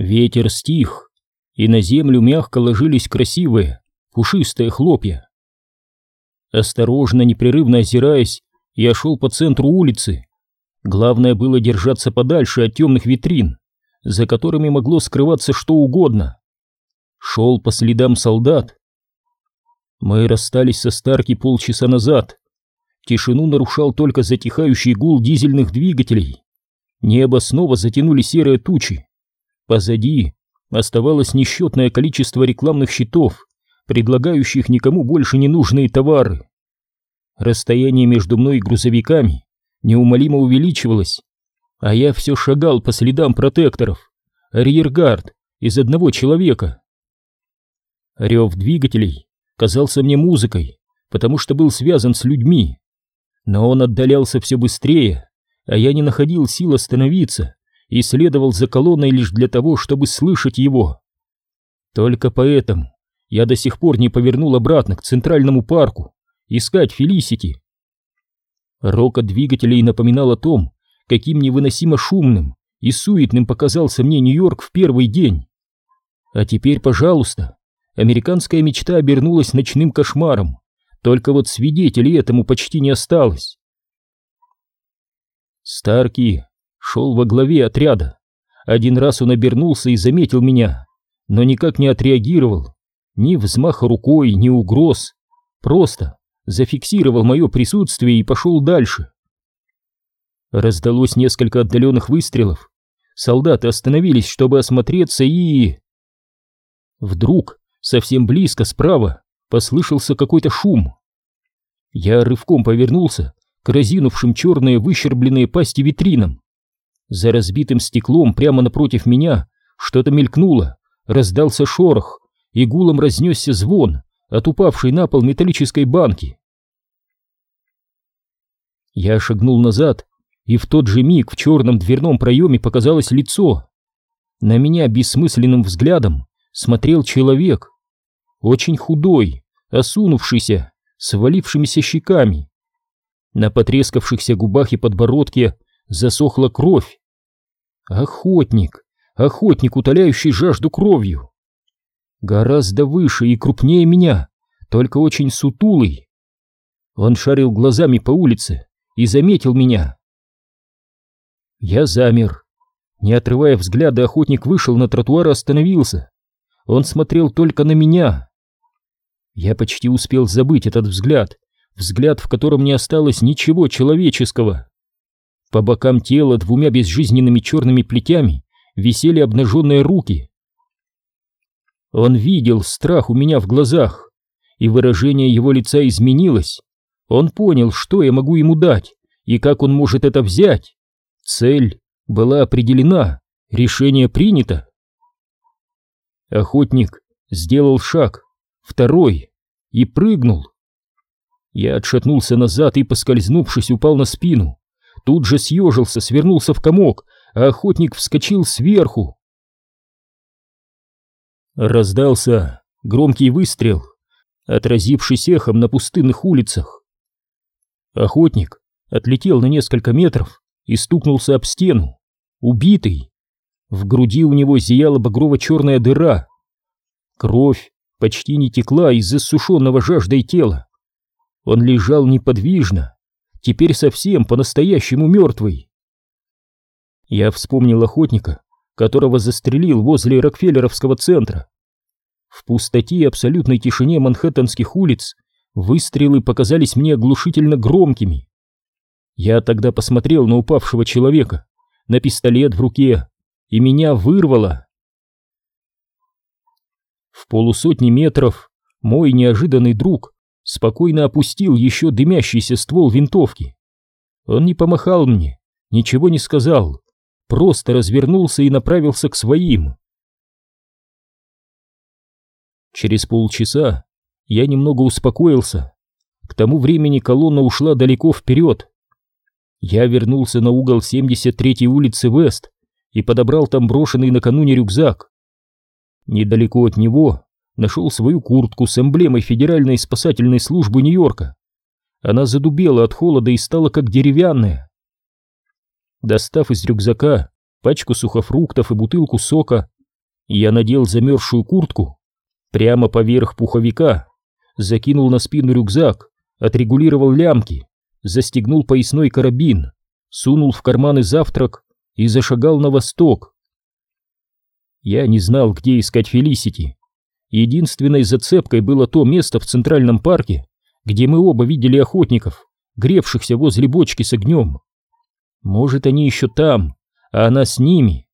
Ветер стих, и на землю мягко ложились красивые, пушистые хлопья. Осторожно, непрерывно озираясь, я шел по центру улицы. Главное было держаться подальше от темных витрин, за которыми могло скрываться что угодно. Шел по следам солдат. Мы расстались со Старки полчаса назад. Тишину нарушал только затихающий гул дизельных двигателей. Небо снова затянули серые тучи. Позади оставалось несчетное количество рекламных щитов, предлагающих никому больше не нужные товары. Расстояние между мной и грузовиками неумолимо увеличивалось, а я все шагал по следам протекторов, арьергард из одного человека. Рев двигателей казался мне музыкой, потому что был связан с людьми, но он отдалялся все быстрее, а я не находил сил остановиться и следовал за колонной лишь для того, чтобы слышать его. Только поэтому я до сих пор не повернул обратно к центральному парку, искать Фелисити. Рокот двигателей напоминал о том, каким невыносимо шумным и суетным показался мне Нью-Йорк в первый день. А теперь, пожалуйста, американская мечта обернулась ночным кошмаром, только вот свидетелей этому почти не осталось. Старки шел во главе отряда. Один раз он обернулся и заметил меня, но никак не отреагировал. Ни взмаха рукой, ни угроз. Просто зафиксировал мое присутствие и пошел дальше. Раздалось несколько отдаленных выстрелов. Солдаты остановились, чтобы осмотреться, и... Вдруг, совсем близко, справа, послышался какой-то шум. Я рывком повернулся к разинувшим черные выщербленные пасти витринам. За разбитым стеклом прямо напротив меня что-то мелькнуло, раздался шорох, и гулом разнесся звон от упавшей на пол металлической банки. Я шагнул назад, и в тот же миг в черном дверном проеме показалось лицо. На меня бессмысленным взглядом смотрел человек, очень худой, осунувшийся, с валившимися щеками. На потрескавшихся губах и подбородке засохла кровь. Охотник, охотник, утоляющий жажду кровью. Гораздо выше и крупнее меня, только очень сутулый. Он шарил глазами по улице и заметил меня. Я замер. Не отрывая взгляда, охотник вышел на тротуар и остановился. Он смотрел только на меня. Я почти успел забыть этот взгляд, взгляд, в котором не осталось ничего человеческого. По бокам тела двумя безжизненными черными плетями висели обнаженные руки. Он видел страх у меня в глазах, и выражение его лица изменилось. Он понял, что я могу ему дать, и как он может это взять. Цель была определена, решение принято. Охотник сделал шаг, второй, и прыгнул. Я отшатнулся назад и, поскользнувшись, упал на спину тут же съежился, свернулся в комок, а охотник вскочил сверху. Раздался громкий выстрел, отразившись эхом на пустынных улицах. Охотник отлетел на несколько метров и стукнулся об стену, убитый. В груди у него зияла багрово-черная дыра. Кровь почти не текла из засушенного жаждой тела. Он лежал неподвижно, теперь совсем по-настоящему мертвый. Я вспомнил охотника, которого застрелил возле Рокфеллеровского центра. В пустоте и абсолютной тишине манхэттенских улиц выстрелы показались мне оглушительно громкими. Я тогда посмотрел на упавшего человека, на пистолет в руке, и меня вырвало. В полусотни метров мой неожиданный друг спокойно опустил еще дымящийся ствол винтовки. Он не помахал мне, ничего не сказал, просто развернулся и направился к своим. Через полчаса я немного успокоился. К тому времени колонна ушла далеко вперед. Я вернулся на угол 73-й улицы Вест и подобрал там брошенный накануне рюкзак. Недалеко от него нашел свою куртку с эмблемой Федеральной спасательной службы Нью-Йорка. Она задубела от холода и стала как деревянная. Достав из рюкзака пачку сухофруктов и бутылку сока, Я надел замерзшую куртку прямо поверх пуховика, закинул на спину рюкзак, отрегулировал лямки, застегнул поясной карабин, сунул в карманы завтрак и зашагал на восток. Я не знал, где искать Фелисити. Единственной зацепкой было то место в Центральном парке, где мы оба видели охотников, гревшихся возле бочки с огнем. Может, они еще там, а она с ними.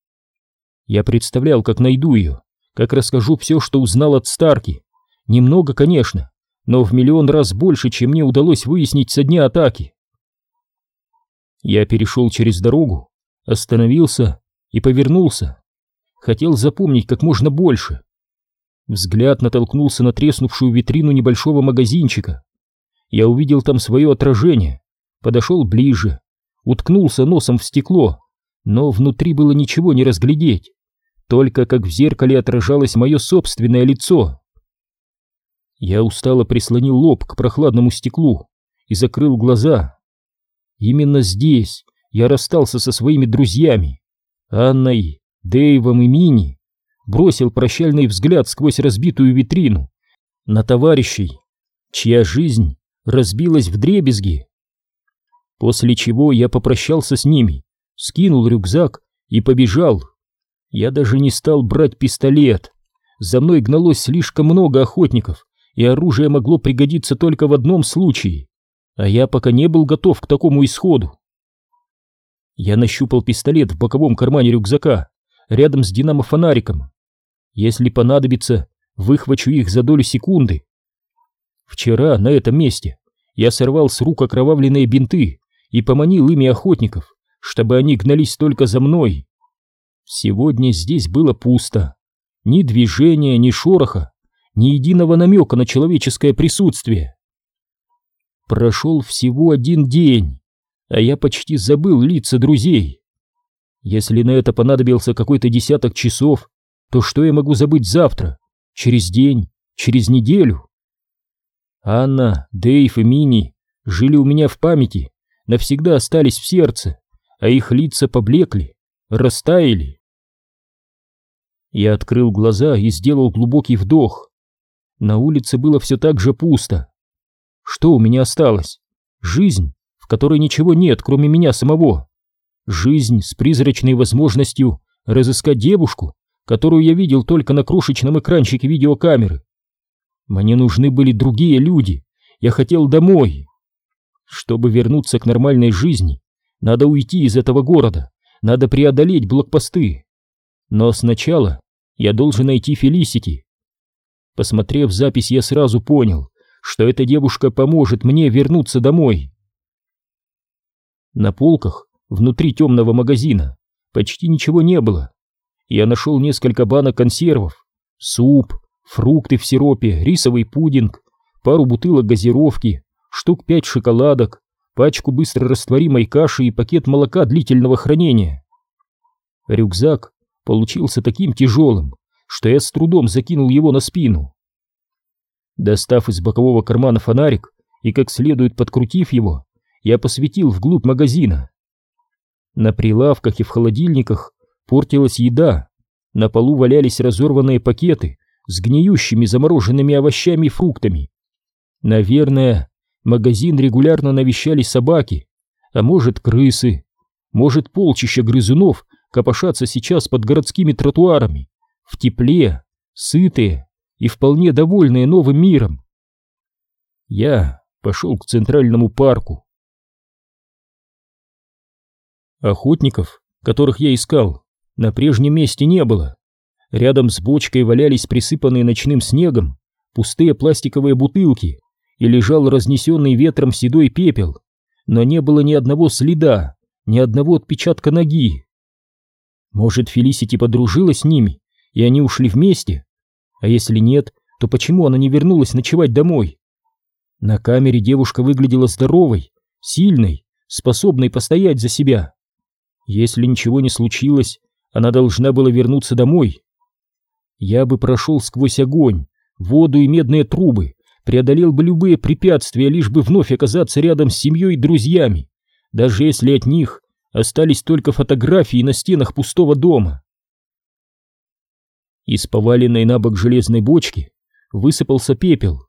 Я представлял, как найду ее, как расскажу все, что узнал от Старки. Немного, конечно, но в миллион раз больше, чем мне удалось выяснить со дня атаки. Я перешел через дорогу, остановился и повернулся. Хотел запомнить как можно больше. Взгляд натолкнулся на треснувшую витрину небольшого магазинчика. Я увидел там свое отражение, подошел ближе, уткнулся носом в стекло, но внутри было ничего не разглядеть, только как в зеркале отражалось мое собственное лицо. Я устало прислонил лоб к прохладному стеклу и закрыл глаза. Именно здесь я расстался со своими друзьями, Анной, Дэйвом и Мини, бросил прощальный взгляд сквозь разбитую витрину на товарищей, чья жизнь разбилась в дребезги. После чего я попрощался с ними, скинул рюкзак и побежал. Я даже не стал брать пистолет. За мной гналось слишком много охотников, и оружие могло пригодиться только в одном случае, а я пока не был готов к такому исходу. Я нащупал пистолет в боковом кармане рюкзака, рядом с динамо-фонариком. Если понадобится, выхвачу их за долю секунды. Вчера на этом месте я сорвал с рук окровавленные бинты и поманил ими охотников, чтобы они гнались только за мной. Сегодня здесь было пусто. Ни движения, ни шороха, ни единого намека на человеческое присутствие. Прошел всего один день, а я почти забыл лица друзей. Если на это понадобился какой-то десяток часов, то что я могу забыть завтра, через день, через неделю? Анна, Дейв и Мини жили у меня в памяти, навсегда остались в сердце, а их лица поблекли, растаяли. Я открыл глаза и сделал глубокий вдох. На улице было все так же пусто. Что у меня осталось? Жизнь, в которой ничего нет, кроме меня самого. Жизнь с призрачной возможностью разыскать девушку, которую я видел только на крошечном экранчике видеокамеры. Мне нужны были другие люди. Я хотел домой. Чтобы вернуться к нормальной жизни, надо уйти из этого города, надо преодолеть блокпосты. Но сначала я должен найти Фелисити. Посмотрев запись, я сразу понял, что эта девушка поможет мне вернуться домой. На полках внутри темного магазина почти ничего не было. Я нашел несколько банок консервов, суп, фрукты в сиропе, рисовый пудинг, пару бутылок газировки, штук пять шоколадок, пачку быстро растворимой каши и пакет молока длительного хранения. Рюкзак получился таким тяжелым, что я с трудом закинул его на спину. Достав из бокового кармана фонарик и как следует подкрутив его, я посветил вглубь магазина. На прилавках и в холодильниках портилась еда, на полу валялись разорванные пакеты с гниющими замороженными овощами и фруктами. Наверное, магазин регулярно навещали собаки, а может крысы, может полчища грызунов копошатся сейчас под городскими тротуарами, в тепле, сытые и вполне довольные новым миром. Я пошел к центральному парку. Охотников, которых я искал, на прежнем месте не было. Рядом с бочкой валялись присыпанные ночным снегом пустые пластиковые бутылки и лежал разнесенный ветром седой пепел, но не было ни одного следа, ни одного отпечатка ноги. Может, Фелисити подружилась с ними, и они ушли вместе? А если нет, то почему она не вернулась ночевать домой? На камере девушка выглядела здоровой, сильной, способной постоять за себя. Если ничего не случилось, она должна была вернуться домой. Я бы прошел сквозь огонь, воду и медные трубы, преодолел бы любые препятствия, лишь бы вновь оказаться рядом с семьей и друзьями, даже если от них остались только фотографии на стенах пустого дома. Из поваленной на бок железной бочки высыпался пепел.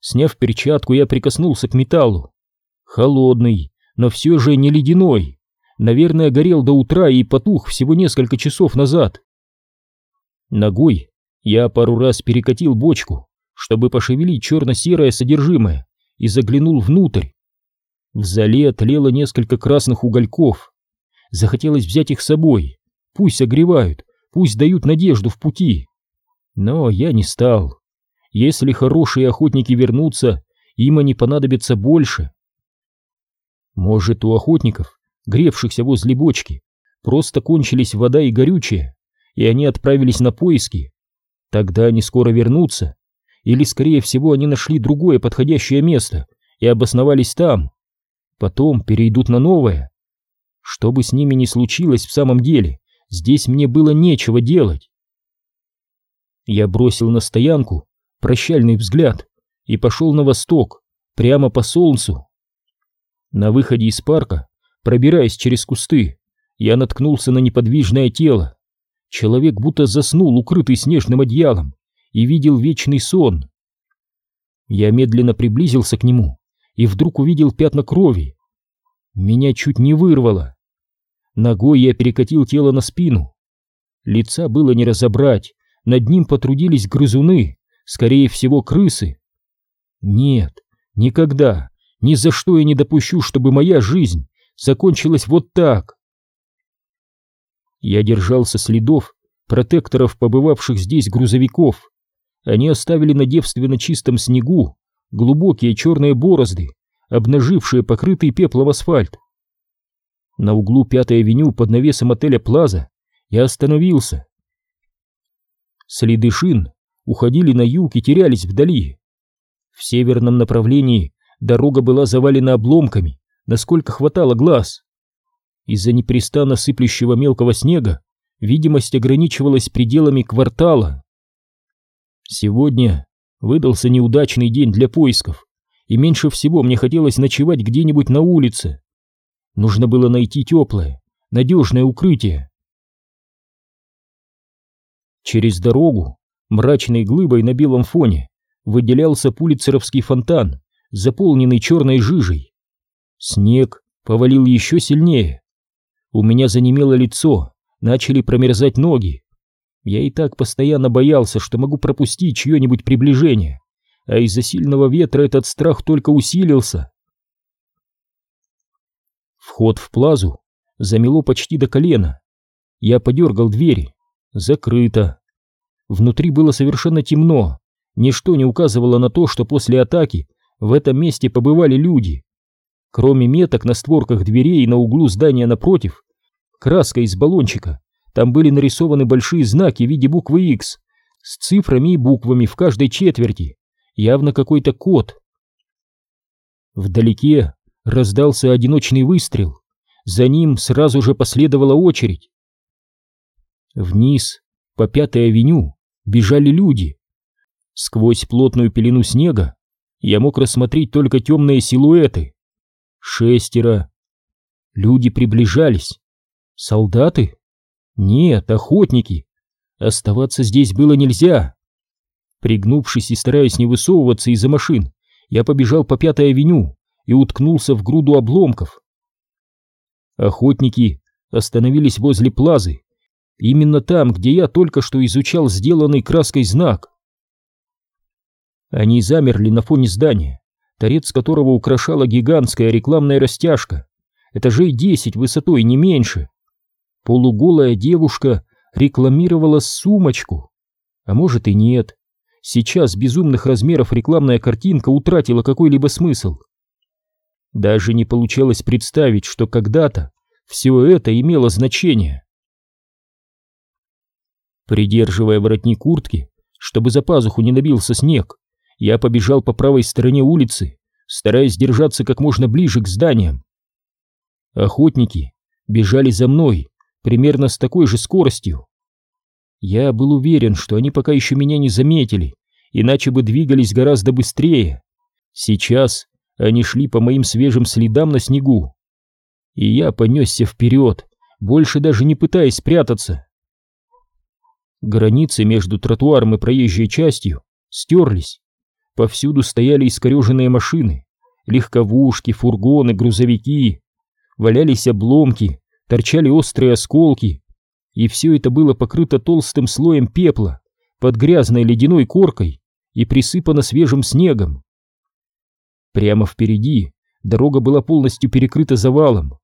Сняв перчатку, я прикоснулся к металлу. Холодный, но все же не ледяной. Наверное, горел до утра и потух всего несколько часов назад. Ногой я пару раз перекатил бочку, чтобы пошевелить черно-серое содержимое, и заглянул внутрь. В зале тлело несколько красных угольков. Захотелось взять их с собой. Пусть согревают, пусть дают надежду в пути. Но я не стал. Если хорошие охотники вернутся, им они понадобятся больше. Может, у охотников, гревшихся возле бочки, просто кончились вода и горючее, и они отправились на поиски. Тогда они скоро вернутся. Или, скорее всего, они нашли другое подходящее место и обосновались там. Потом перейдут на новое. Что бы с ними ни случилось в самом деле, здесь мне было нечего делать. Я бросил на стоянку прощальный взгляд и пошел на восток, прямо по солнцу. На выходе из парка, пробираясь через кусты, я наткнулся на неподвижное тело. Человек будто заснул, укрытый снежным одеялом, и видел вечный сон. Я медленно приблизился к нему и вдруг увидел пятна крови. Меня чуть не вырвало. Ногой я перекатил тело на спину. Лица было не разобрать, над ним потрудились грызуны, скорее всего, крысы. Нет, никогда, ни за что я не допущу, чтобы моя жизнь закончилась вот так. Я держался следов протекторов побывавших здесь грузовиков. Они оставили на девственно чистом снегу глубокие черные борозды, обнажившие покрытый пеплом асфальт. На углу Пятой авеню под навесом отеля Плаза я остановился. Следы шин уходили на юг и терялись вдали. В северном направлении дорога была завалена обломками, насколько хватало глаз. Из-за непрестанно сыплющего мелкого снега видимость ограничивалась пределами квартала. Сегодня выдался неудачный день для поисков, и меньше всего мне хотелось ночевать где-нибудь на улице. Нужно было найти теплое, надежное укрытие. Через дорогу, мрачной глыбой на белом фоне, выделялся пулицеровский фонтан, заполненный черной жижей. Снег повалил еще сильнее. У меня занемело лицо, начали промерзать ноги. Я и так постоянно боялся, что могу пропустить чье-нибудь приближение, а из-за сильного ветра этот страх только усилился. Вход в плазу замело почти до колена. Я подергал двери. Закрыто. Внутри было совершенно темно. Ничто не указывало на то, что после атаки в этом месте побывали люди. Кроме меток на створках дверей на углу здания напротив, краска из баллончика, там были нарисованы большие знаки в виде буквы X с цифрами и буквами в каждой четверти, явно какой-то код. Вдалеке раздался одиночный выстрел. За ним сразу же последовала очередь. Вниз, по Пятой авеню, бежали люди. Сквозь плотную пелену снега я мог рассмотреть только темные силуэты. Шестеро. Люди приближались. Солдаты? Нет, охотники. Оставаться здесь было нельзя. Пригнувшись и стараясь не высовываться из-за машин, я побежал по Пятой авеню и уткнулся в груду обломков. Охотники остановились возле плазы, именно там, где я только что изучал сделанный краской знак. Они замерли на фоне здания, торец которого украшала гигантская рекламная растяжка, этажей десять высотой, не меньше. Полуголая девушка рекламировала сумочку. А может и нет. Сейчас безумных размеров рекламная картинка утратила какой-либо смысл. Даже не получалось представить, что когда-то все это имело значение. Придерживая воротник куртки, чтобы за пазуху не набился снег, я побежал по правой стороне улицы, стараясь держаться как можно ближе к зданиям. Охотники бежали за мной примерно с такой же скоростью. Я был уверен, что они пока еще меня не заметили, иначе бы двигались гораздо быстрее. Сейчас они шли по моим свежим следам на снегу. И я понесся вперед, больше даже не пытаясь спрятаться. Границы между тротуаром и проезжей частью стерлись. Повсюду стояли искореженные машины, легковушки, фургоны, грузовики. Валялись обломки, торчали острые осколки. И все это было покрыто толстым слоем пепла под грязной ледяной коркой и присыпано свежим снегом. Прямо впереди дорога была полностью перекрыта завалом.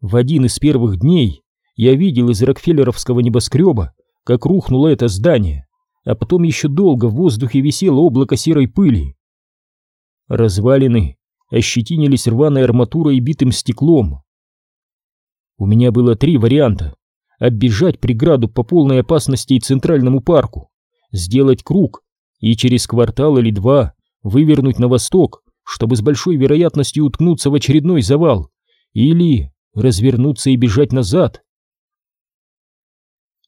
В один из первых дней я видел из Рокфеллеровского небоскреба, как рухнуло это здание, а потом еще долго в воздухе висело облако серой пыли. Развалины ощетинились рваной арматурой и битым стеклом. У меня было три варианта. Оббежать преграду по полной опасности и центральному парку, сделать круг и через квартал или два вывернуть на восток, чтобы с большой вероятностью уткнуться в очередной завал, или развернуться и бежать назад.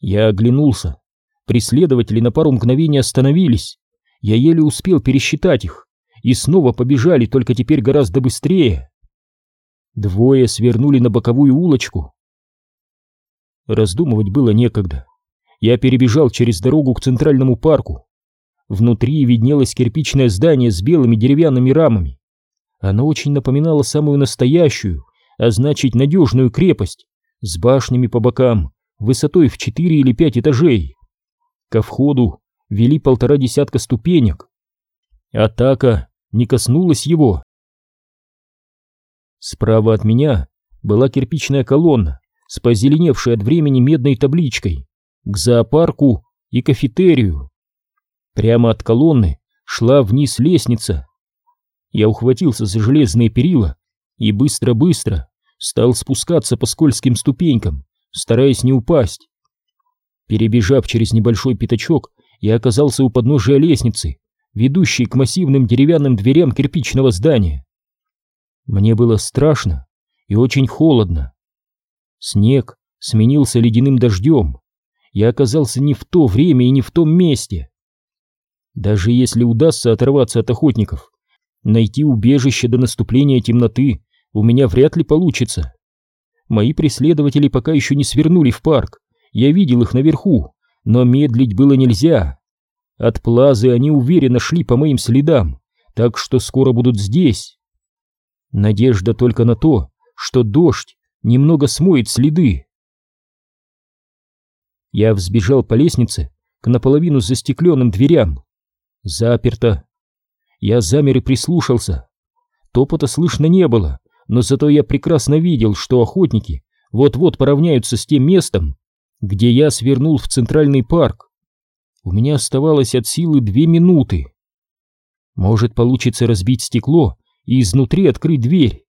Я оглянулся. Преследователи на пару мгновений остановились. Я еле успел пересчитать их. И снова побежали, только теперь гораздо быстрее. Двое свернули на боковую улочку. Раздумывать было некогда. Я перебежал через дорогу к центральному парку. Внутри виднелось кирпичное здание с белыми деревянными рамами. Оно очень напоминало самую настоящую, а значит надежную крепость, с башнями по бокам, высотой в четыре или пять этажей. Ко входу вели полтора десятка ступенек. Атака не коснулась его. Справа от меня была кирпичная колонна с позеленевшей от времени медной табличкой к зоопарку и кафетерию. Прямо от колонны шла вниз лестница. Я ухватился за железные перила и быстро-быстро стал спускаться по скользким ступенькам, стараясь не упасть. Перебежав через небольшой пятачок, я оказался у подножия лестницы, ведущей к массивным деревянным дверям кирпичного здания. Мне было страшно и очень холодно. Снег сменился ледяным дождем. Я оказался не в то время и не в том месте. Даже если удастся оторваться от охотников, найти убежище до наступления темноты у меня вряд ли получится. Мои преследователи пока еще не свернули в парк, я видел их наверху, но медлить было нельзя. От плазы они уверенно шли по моим следам, так что скоро будут здесь. Надежда только на то, что дождь немного смоет следы. Я взбежал по лестнице к наполовину застекленным дверям. Заперто. Я замер и прислушался. Топота слышно не было, но зато я прекрасно видел, что охотники вот-вот поравняются с тем местом, где я свернул в центральный парк. У меня оставалось от силы две минуты. Может, получится разбить стекло и изнутри открыть дверь.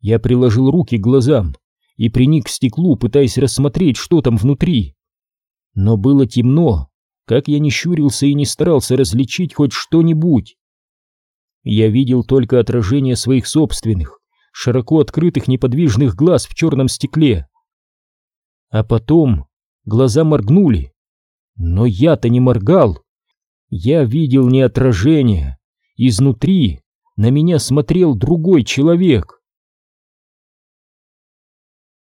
Я приложил руки к глазам и приник к стеклу, пытаясь рассмотреть, что там внутри. Но было темно, как я не щурился и не старался различить хоть что-нибудь. Я видел только отражение своих собственных, широко открытых неподвижных глаз в черном стекле. А потом глаза моргнули. Но я-то не моргал. Я видел не отражение. Изнутри на меня смотрел другой человек.